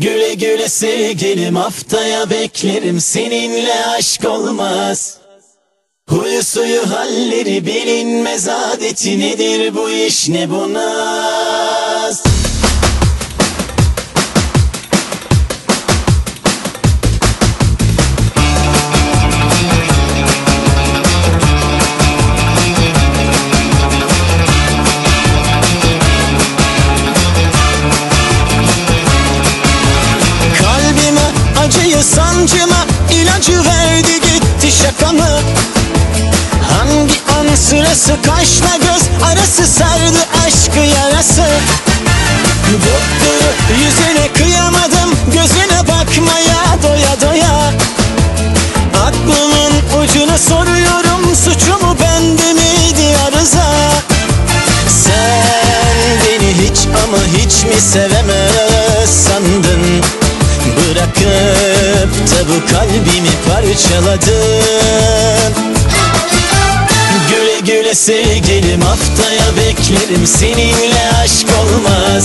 Güle güle sevgilim haftaya beklerim. Seninle aşk olmaz. Huyu suyu halleri bilinmez. Adeti nedir bu iş ne bu mı? Hangi an sırası? Kaşla göz arası sardı aşkı yarası. Doktoru yüzüne kıyamadım gözüne bakmaya doya doya. Aklımın ucuna soruyorum suçumu bende miydi arıza? Sen beni hiç ama hiç mi sevemez sandın Bırakıp da bu kalbimi parçaladın. Güle güle sevgilim haftaya beklerim. Seninle aşk olmaz.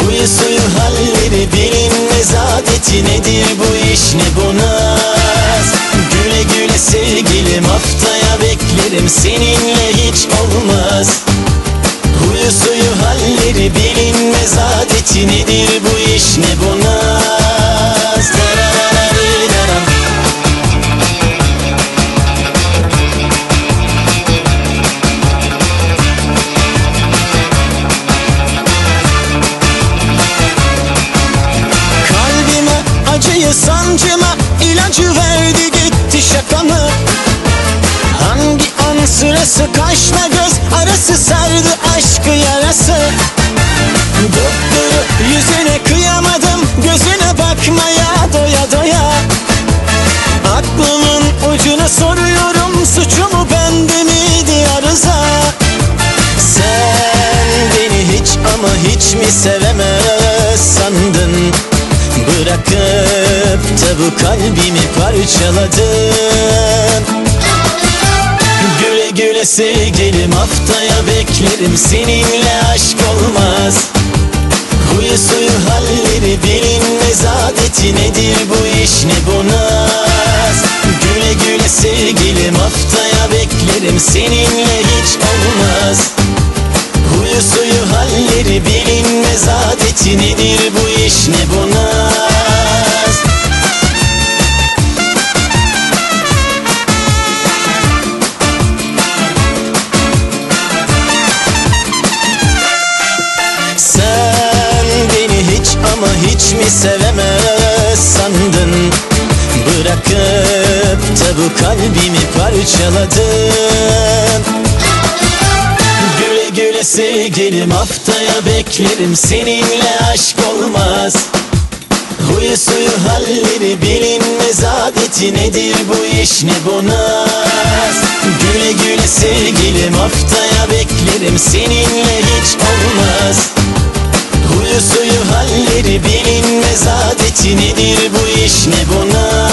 Huyu suyu halleri bilinmez adeti nedir bu iş ne bu naz? Güle güle sevgilim haftaya beklerim. Seninle hiç olmaz. Huyu suyu halleri bilinmez adeti nedir bu iş ne bu naz sancıma ilacı verdi gitti şaka mı? Hangi an sırası kaşla göz arası sardı aşkı yarası. Doktoru yüzüne kıyamadım gözüne bakmaya doya doya. Aklımın ucuna soruyorum suçumu bende miydi arıza? Sen beni hiç ama hiç mi sandın Bırakıp da bu kalbimi parçaladın Güle güle sevgilim haftaya beklerim. Seninle aşk olmaz. Huyu suyu halleri bilinmez adeti nedir bu iş ne bu naz? Güle güle sevgilim haftaya beklerim. Seninle hiç olmaz. Huyu suyu halleri bilinmez adeti nedir bu iş ne bu ama hiç mi sevemez sandın? Bırakıp da bu kalbimi parçaladın. Güle güle sevgilim haftaya beklerim. Seninle aşk olmaz. Huyu suyu halleri bilinmez adeti nedir bu iş ne bu Güle güle sevgilim haftaya beklerim. Seninle hiç olmaz. Huyu suyu halleri bilinmez adeti nedir bu iş ne bu naz